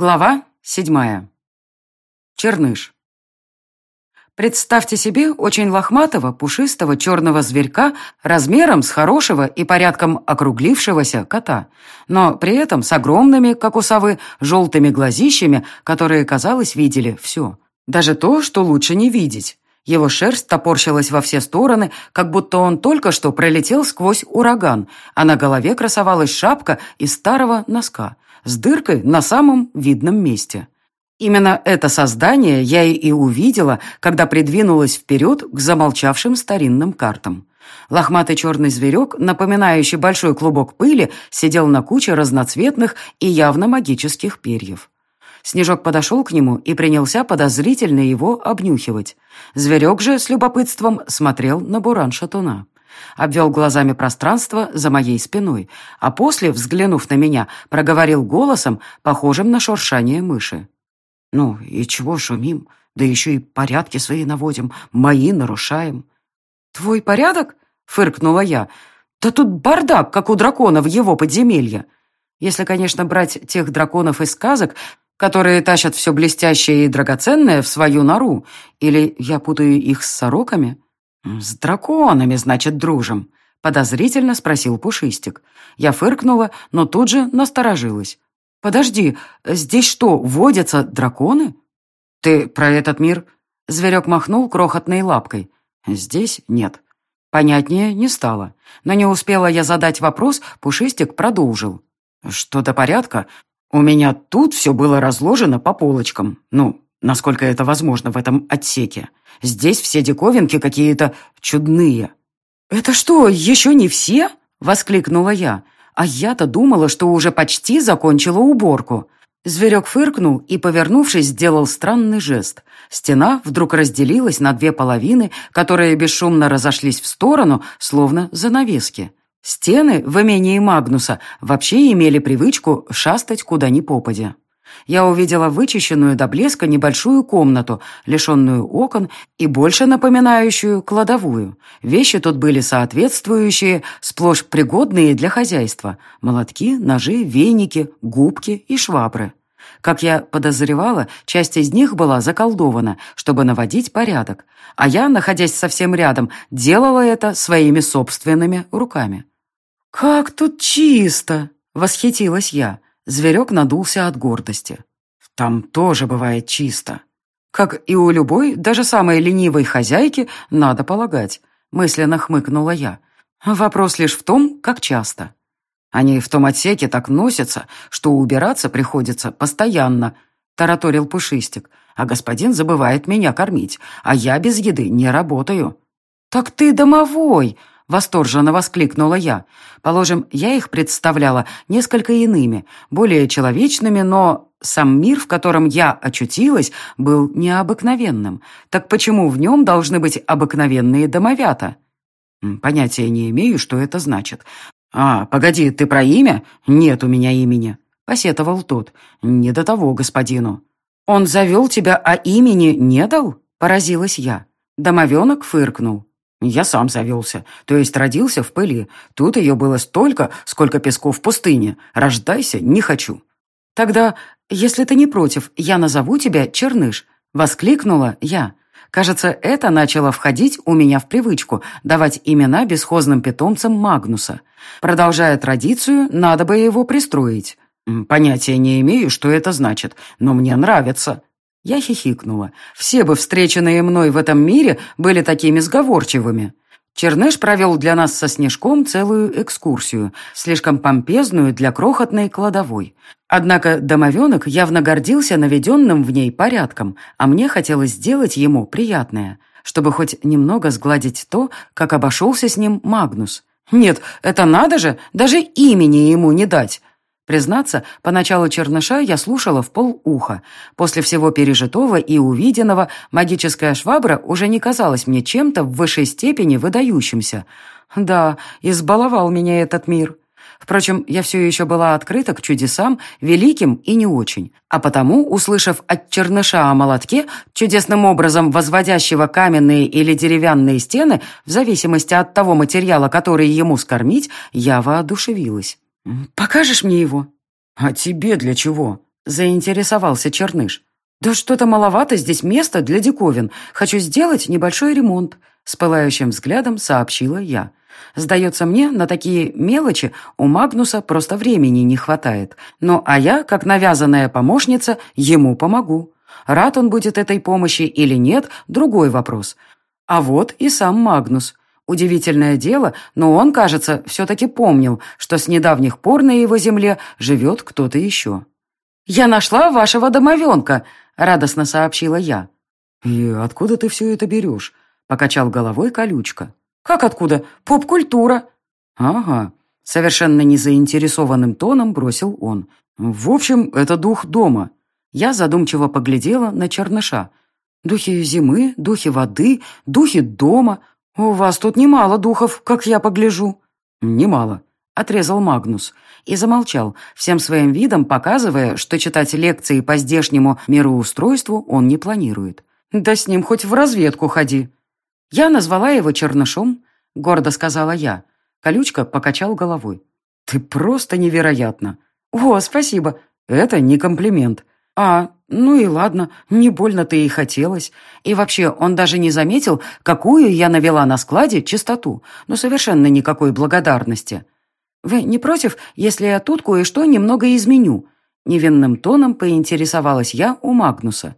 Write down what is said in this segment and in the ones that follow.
Глава седьмая. Черныш. Представьте себе очень лохматого, пушистого черного зверька размером с хорошего и порядком округлившегося кота, но при этом с огромными, как у совы, желтыми глазищами, которые, казалось, видели все. Даже то, что лучше не видеть. Его шерсть топорщилась во все стороны, как будто он только что пролетел сквозь ураган, а на голове красовалась шапка из старого носка с дыркой на самом видном месте. Именно это создание я и увидела, когда придвинулась вперед к замолчавшим старинным картам. Лохматый черный зверек, напоминающий большой клубок пыли, сидел на куче разноцветных и явно магических перьев. Снежок подошел к нему и принялся подозрительно его обнюхивать. Зверек же с любопытством смотрел на буран-шатуна обвел глазами пространство за моей спиной, а после, взглянув на меня, проговорил голосом, похожим на шуршание мыши. «Ну и чего шумим? Да еще и порядки свои наводим, мои нарушаем». «Твой порядок?» — фыркнула я. «Да тут бардак, как у дракона в его подземелье. Если, конечно, брать тех драконов из сказок, которые тащат все блестящее и драгоценное в свою нору, или я путаю их с сороками?» «С драконами, значит, дружим?» — подозрительно спросил Пушистик. Я фыркнула, но тут же насторожилась. «Подожди, здесь что, водятся драконы?» «Ты про этот мир?» Зверек махнул крохотной лапкой. «Здесь нет». Понятнее не стало. Но не успела я задать вопрос, Пушистик продолжил. «Что до порядка, у меня тут все было разложено по полочкам. Ну, насколько это возможно в этом отсеке. Здесь все диковинки какие-то чудные». «Это что, еще не все?» — воскликнула я. «А я-то думала, что уже почти закончила уборку». Зверек фыркнул и, повернувшись, сделал странный жест. Стена вдруг разделилась на две половины, которые бесшумно разошлись в сторону, словно занавески. Стены в имении Магнуса вообще имели привычку шастать куда ни попадя я увидела вычищенную до блеска небольшую комнату, лишенную окон и больше напоминающую кладовую. Вещи тут были соответствующие, сплошь пригодные для хозяйства. Молотки, ножи, веники, губки и швабры. Как я подозревала, часть из них была заколдована, чтобы наводить порядок, а я, находясь совсем рядом, делала это своими собственными руками. «Как тут чисто!» — восхитилась я. Зверек надулся от гордости. Там тоже бывает чисто. Как и у любой, даже самой ленивой хозяйки, надо полагать. Мысленно хмыкнула я. Вопрос лишь в том, как часто. Они в том отсеке так носятся, что убираться приходится постоянно, тараторил Пушистик. А господин забывает меня кормить, а я без еды не работаю. «Так ты домовой!» Восторженно воскликнула я. Положим, я их представляла несколько иными, более человечными, но сам мир, в котором я очутилась, был необыкновенным. Так почему в нем должны быть обыкновенные домовята? Понятия не имею, что это значит. «А, погоди, ты про имя? Нет у меня имени», — посетовал тот. «Не до того господину». «Он завел тебя, а имени не дал?» — поразилась я. Домовенок фыркнул. Я сам завелся, то есть родился в пыли. Тут ее было столько, сколько песков в пустыне. Рождайся не хочу. Тогда, если ты не против, я назову тебя Черныш. Воскликнула я. Кажется, это начало входить у меня в привычку давать имена бесхозным питомцам Магнуса. Продолжая традицию, надо бы его пристроить. Понятия не имею, что это значит, но мне нравится. Я хихикнула. Все бы встреченные мной в этом мире были такими сговорчивыми. Черныш провел для нас со Снежком целую экскурсию, слишком помпезную для крохотной кладовой. Однако домовенок явно гордился наведенным в ней порядком, а мне хотелось сделать ему приятное, чтобы хоть немного сгладить то, как обошелся с ним Магнус. Нет, это надо же, даже имени ему не дать. Признаться, поначалу черныша я слушала в полуха. После всего пережитого и увиденного магическая швабра уже не казалась мне чем-то в высшей степени выдающимся. Да, избаловал меня этот мир. Впрочем, я все еще была открыта к чудесам, великим и не очень. А потому, услышав от черныша о молотке, чудесным образом возводящего каменные или деревянные стены, в зависимости от того материала, который ему скормить, я воодушевилась. «Покажешь мне его?» «А тебе для чего?» заинтересовался Черныш. «Да что-то маловато здесь места для диковин. Хочу сделать небольшой ремонт», — с пылающим взглядом сообщила я. «Сдается мне, на такие мелочи у Магнуса просто времени не хватает. Ну, а я, как навязанная помощница, ему помогу. Рад он будет этой помощи или нет — другой вопрос. А вот и сам Магнус. Удивительное дело, но он, кажется, все-таки помнил, что с недавних пор на его земле живет кто-то еще. «Я нашла вашего домовенка», — радостно сообщила я. «И откуда ты все это берешь?» — покачал головой колючка. «Как откуда? Поп-культура». «Ага», — совершенно незаинтересованным тоном бросил он. «В общем, это дух дома». Я задумчиво поглядела на черныша. «Духи зимы, духи воды, духи дома. У вас тут немало духов, как я погляжу». «Немало», — отрезал Магнус и замолчал, всем своим видом показывая, что читать лекции по здешнему мироустройству он не планирует. «Да с ним хоть в разведку ходи». «Я назвала его Чернышом», — гордо сказала я. Колючка покачал головой. «Ты просто невероятно!» «О, спасибо. Это не комплимент». «А, ну и ладно, не больно-то и хотелось. И вообще, он даже не заметил, какую я навела на складе чистоту, но совершенно никакой благодарности. «Вы не против, если я тут кое-что немного изменю?» Невинным тоном поинтересовалась я у Магнуса.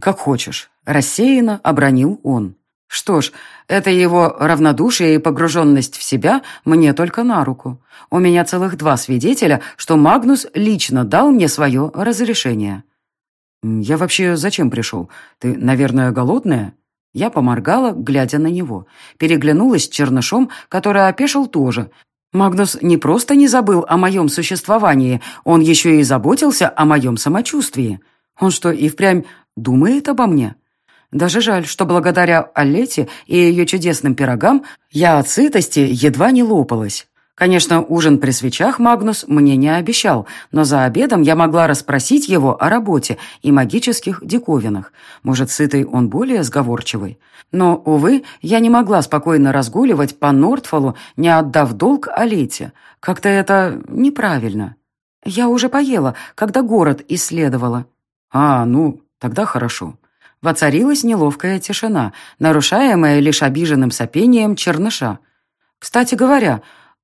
«Как хочешь», — рассеянно обронил он. Что ж, это его равнодушие и погруженность в себя мне только на руку. У меня целых два свидетеля, что Магнус лично дал мне свое разрешение. «Я вообще зачем пришел? Ты, наверное, голодная?» Я поморгала, глядя на него. Переглянулась с чернышом, который опешил тоже, Магнус не просто не забыл о моем существовании, он еще и заботился о моем самочувствии. Он что, и впрямь думает обо мне? Даже жаль, что благодаря Аллете и ее чудесным пирогам я от сытости едва не лопалась. Конечно, ужин при свечах Магнус мне не обещал, но за обедом я могла расспросить его о работе и магических диковинах. Может, сытый он более сговорчивый. Но, увы, я не могла спокойно разгуливать по Нортфолу, не отдав долг Олете. Как-то это неправильно. Я уже поела, когда город исследовала. А, ну, тогда хорошо. Воцарилась неловкая тишина, нарушаемая лишь обиженным сопением черныша. Кстати говоря,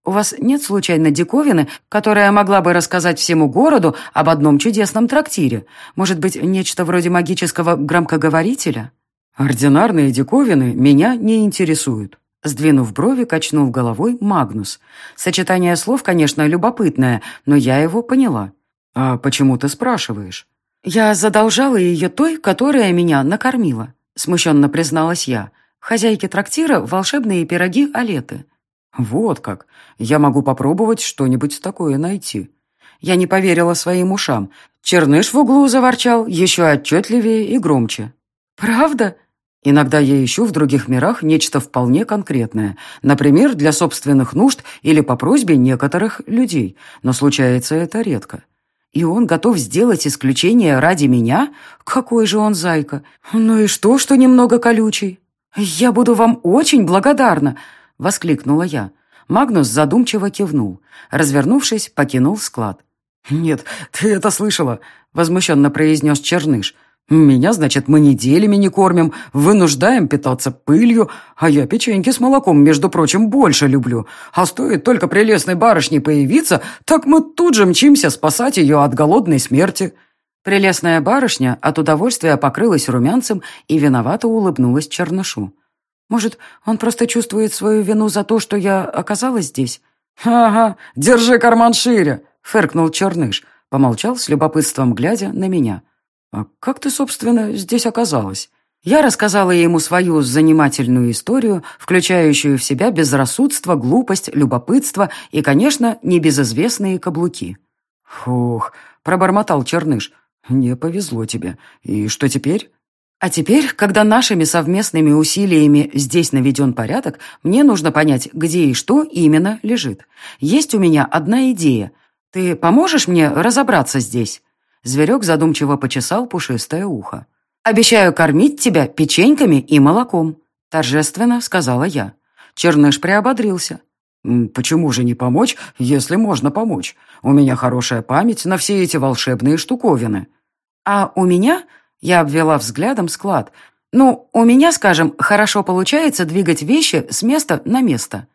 у вас нет случайно диковины, которая могла бы рассказать всему городу об одном чудесном трактире? Может быть, нечто вроде магического громкоговорителя?» «Ординарные диковины меня не интересуют», Сдвинув брови, качнув головой Магнус. Сочетание слов, конечно, любопытное, но я его поняла. «А почему ты спрашиваешь?» «Я задолжала ее той, которая меня накормила», смущенно призналась я. Хозяйке трактира волшебные пироги Алеты. «Вот как. Я могу попробовать что-нибудь такое найти». Я не поверила своим ушам. Черныш в углу заворчал еще отчетливее и громче. «Правда?» Иногда я ищу в других мирах нечто вполне конкретное, например, для собственных нужд или по просьбе некоторых людей, но случается это редко. И он готов сделать исключение ради меня? Какой же он зайка! Ну и что, что немного колючий? Я буду вам очень благодарна, — воскликнула я. Магнус задумчиво кивнул. Развернувшись, покинул склад. «Нет, ты это слышала», — возмущенно произнес Черныш. «Меня, значит, мы неделями не кормим, вынуждаем питаться пылью, а я печеньки с молоком, между прочим, больше люблю. А стоит только прелестной барышне появиться, так мы тут же мчимся спасать ее от голодной смерти». Прелестная барышня от удовольствия покрылась румянцем и виновато улыбнулась Чернышу. Может, он просто чувствует свою вину за то, что я оказалась здесь?» «Ага, держи карман шире!» — фыркнул Черныш. Помолчал с любопытством, глядя на меня. «А как ты, собственно, здесь оказалась?» Я рассказала ему свою занимательную историю, включающую в себя безрассудство, глупость, любопытство и, конечно, небезызвестные каблуки. «Фух», — пробормотал Черныш, — «не повезло тебе. И что теперь?» А теперь, когда нашими совместными усилиями здесь наведен порядок, мне нужно понять, где и что именно лежит. Есть у меня одна идея. Ты поможешь мне разобраться здесь?» Зверек задумчиво почесал пушистое ухо. «Обещаю кормить тебя печеньками и молоком», — торжественно сказала я. Черныш приободрился. «Почему же не помочь, если можно помочь? У меня хорошая память на все эти волшебные штуковины». «А у меня...» — я обвела взглядом склад. «Ну, у меня, скажем, хорошо получается двигать вещи с места на место».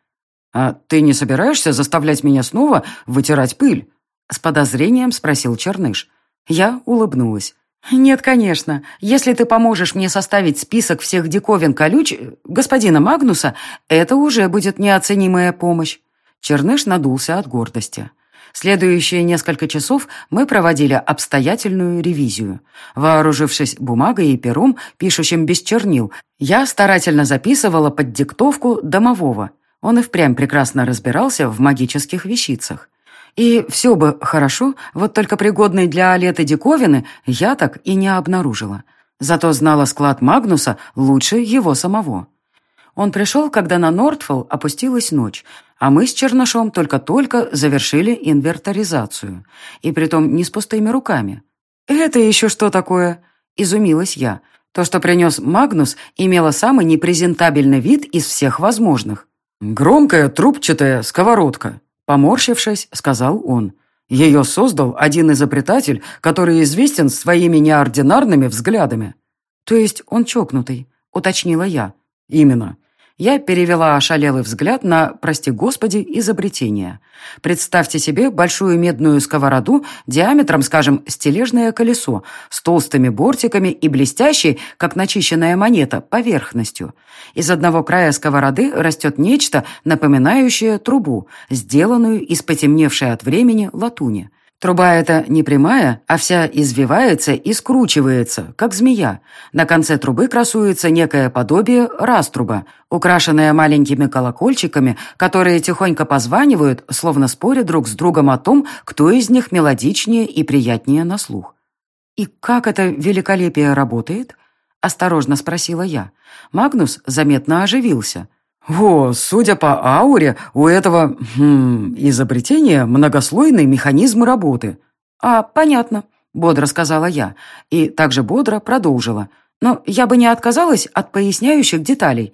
«А ты не собираешься заставлять меня снова вытирать пыль?» С подозрением спросил Черныш. Я улыбнулась. «Нет, конечно. Если ты поможешь мне составить список всех диковин колюч господина Магнуса, это уже будет неоценимая помощь». Черныш надулся от гордости. Следующие несколько часов мы проводили обстоятельную ревизию. Вооружившись бумагой и пером, пишущим без чернил, я старательно записывала под диктовку домового. Он и впрямь прекрасно разбирался в магических вещицах. И все бы хорошо, вот только пригодной для Алеты диковины я так и не обнаружила. Зато знала склад Магнуса лучше его самого. Он пришел, когда на Нортфолл опустилась ночь, а мы с Чернышом только-только завершили инвентаризацию. И притом не с пустыми руками. «Это еще что такое?» – изумилась я. То, что принес Магнус, имело самый непрезентабельный вид из всех возможных. «Громкая трубчатая сковородка», Поморщившись, сказал он. Ее создал один изобретатель, который известен своими неординарными взглядами. То есть он чокнутый, уточнила я. Именно. Я перевела ошалелый взгляд на, прости господи, изобретение. Представьте себе большую медную сковороду диаметром, скажем, стележное колесо, с толстыми бортиками и блестящей, как начищенная монета, поверхностью. Из одного края сковороды растет нечто, напоминающее трубу, сделанную из потемневшей от времени латуни. Труба эта не прямая, а вся извивается и скручивается, как змея. На конце трубы красуется некое подобие раструба, украшенное маленькими колокольчиками, которые тихонько позванивают, словно споря друг с другом о том, кто из них мелодичнее и приятнее на слух. «И как это великолепие работает?» – осторожно спросила я. Магнус заметно оживился. О, судя по ауре, у этого хм, изобретения многослойный механизм работы. А, понятно, бодро сказала я, и также бодро продолжила. Но я бы не отказалась от поясняющих деталей.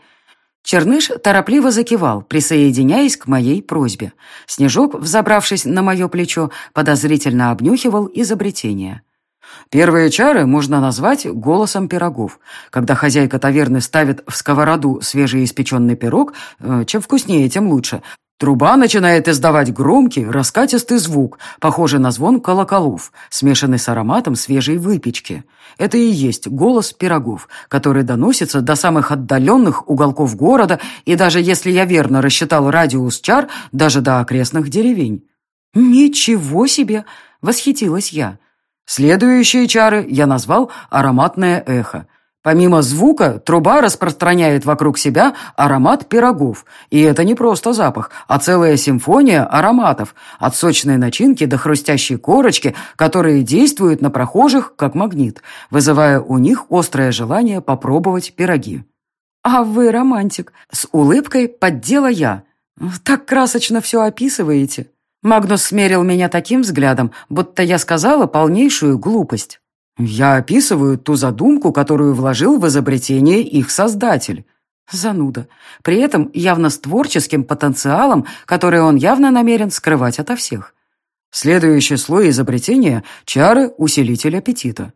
Черныш торопливо закивал, присоединяясь к моей просьбе. Снежок, взобравшись на мое плечо, подозрительно обнюхивал изобретение. Первые чары можно назвать голосом пирогов. Когда хозяйка таверны ставит в сковороду свежеиспеченный пирог, э, чем вкуснее, тем лучше, труба начинает издавать громкий, раскатистый звук, похожий на звон колоколов, смешанный с ароматом свежей выпечки. Это и есть голос пирогов, который доносится до самых отдаленных уголков города и даже, если я верно рассчитал радиус чар, даже до окрестных деревень. «Ничего себе!» — восхитилась я. Следующие чары я назвал «ароматное эхо». Помимо звука, труба распространяет вокруг себя аромат пирогов. И это не просто запах, а целая симфония ароматов, от сочной начинки до хрустящей корочки, которые действуют на прохожих как магнит, вызывая у них острое желание попробовать пироги. «А вы романтик!» С улыбкой поддела я. «Так красочно все описываете!» Магнус смерил меня таким взглядом, будто я сказала полнейшую глупость. «Я описываю ту задумку, которую вложил в изобретение их создатель». Зануда. При этом явно с творческим потенциалом, который он явно намерен скрывать ото всех. Следующий слой изобретения – чары усилитель аппетита.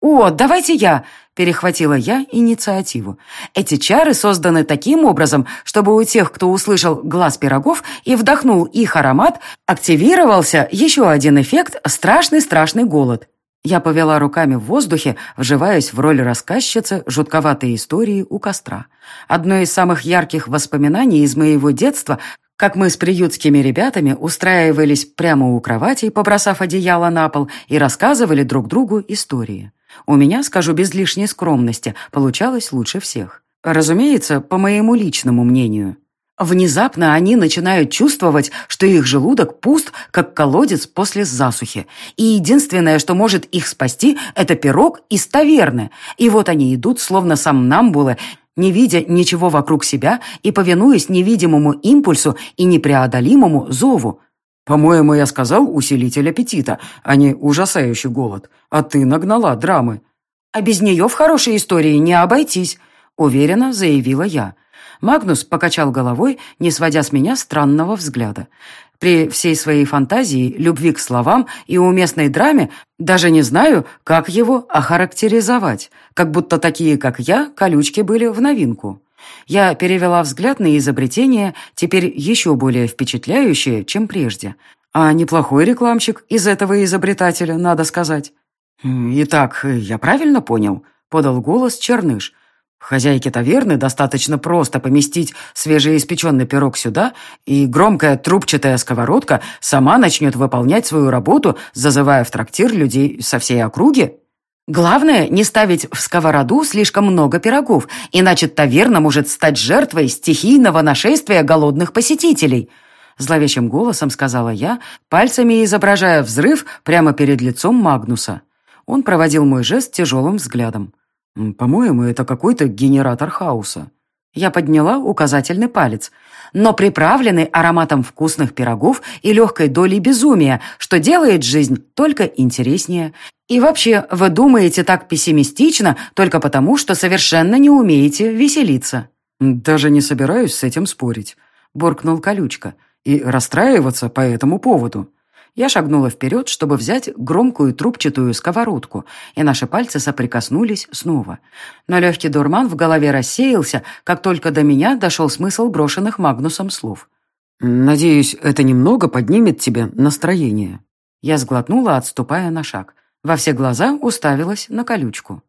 «О, давайте я!» – перехватила я инициативу. «Эти чары созданы таким образом, чтобы у тех, кто услышал глаз пирогов и вдохнул их аромат, активировался еще один эффект – страшный-страшный голод». Я повела руками в воздухе, вживаясь в роль рассказчицы жутковатой истории у костра. Одно из самых ярких воспоминаний из моего детства как мы с приютскими ребятами устраивались прямо у кровати, побросав одеяло на пол, и рассказывали друг другу истории. У меня, скажу без лишней скромности, получалось лучше всех. Разумеется, по моему личному мнению. Внезапно они начинают чувствовать, что их желудок пуст, как колодец после засухи. И единственное, что может их спасти, это пирог из таверны. И вот они идут, словно сомнамбулы, не видя ничего вокруг себя и повинуясь невидимому импульсу и непреодолимому зову. «По-моему, я сказал усилитель аппетита, а не ужасающий голод. А ты нагнала драмы». «А без нее в хорошей истории не обойтись», — уверенно заявила я. Магнус покачал головой, не сводя с меня странного взгляда. При всей своей фантазии, любви к словам и уместной драме даже не знаю, как его охарактеризовать, как будто такие, как я, колючки были в новинку. Я перевела взгляд на изобретение, теперь еще более впечатляющее, чем прежде. А неплохой рекламщик из этого изобретателя, надо сказать. «Итак, я правильно понял?» — подал голос Черныш. Хозяйке таверны достаточно просто поместить свежеиспеченный пирог сюда, и громкая трубчатая сковородка сама начнет выполнять свою работу, зазывая в трактир людей со всей округи. Главное, не ставить в сковороду слишком много пирогов, иначе таверна может стать жертвой стихийного нашествия голодных посетителей. Зловещим голосом сказала я, пальцами изображая взрыв прямо перед лицом Магнуса. Он проводил мой жест тяжелым взглядом. «По-моему, это какой-то генератор хаоса». Я подняла указательный палец, но приправленный ароматом вкусных пирогов и легкой долей безумия, что делает жизнь только интереснее. И вообще, вы думаете так пессимистично только потому, что совершенно не умеете веселиться. «Даже не собираюсь с этим спорить», — буркнул Колючка, «и расстраиваться по этому поводу». Я шагнула вперед, чтобы взять громкую трубчатую сковородку, и наши пальцы соприкоснулись снова. Но легкий дурман в голове рассеялся, как только до меня дошел смысл брошенных Магнусом слов. «Надеюсь, это немного поднимет тебе настроение». Я сглотнула, отступая на шаг. Во все глаза уставилась на колючку.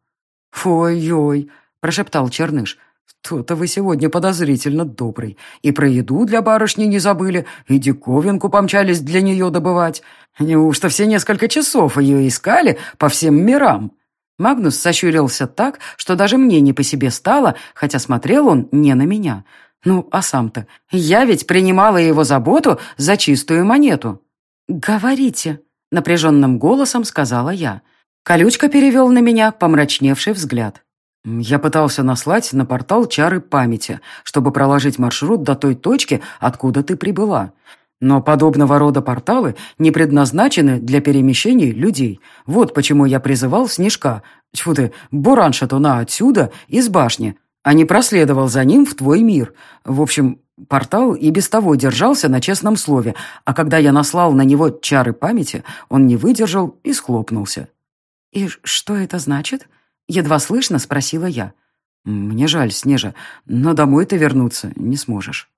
«Ой-ой», — прошептал Черныш, — «То-то вы сегодня подозрительно добрый. И про еду для барышни не забыли, и диковинку помчались для нее добывать. Неужто все несколько часов ее искали по всем мирам?» Магнус сощурился так, что даже мне не по себе стало, хотя смотрел он не на меня. Ну, а сам-то? Я ведь принимала его заботу за чистую монету. «Говорите», — напряженным голосом сказала я. Колючка перевел на меня помрачневший взгляд. Я пытался наслать на портал чары памяти, чтобы проложить маршрут до той точки, откуда ты прибыла. Но подобного рода порталы не предназначены для перемещений людей. Вот почему я призывал Снежка, тьфу ты, Буран-Шатуна отсюда, из башни, а не проследовал за ним в твой мир. В общем, портал и без того держался на честном слове, а когда я наслал на него чары памяти, он не выдержал и схлопнулся. «И что это значит?» Едва слышно спросила я. «Мне жаль, Снежа, но домой ты вернуться не сможешь».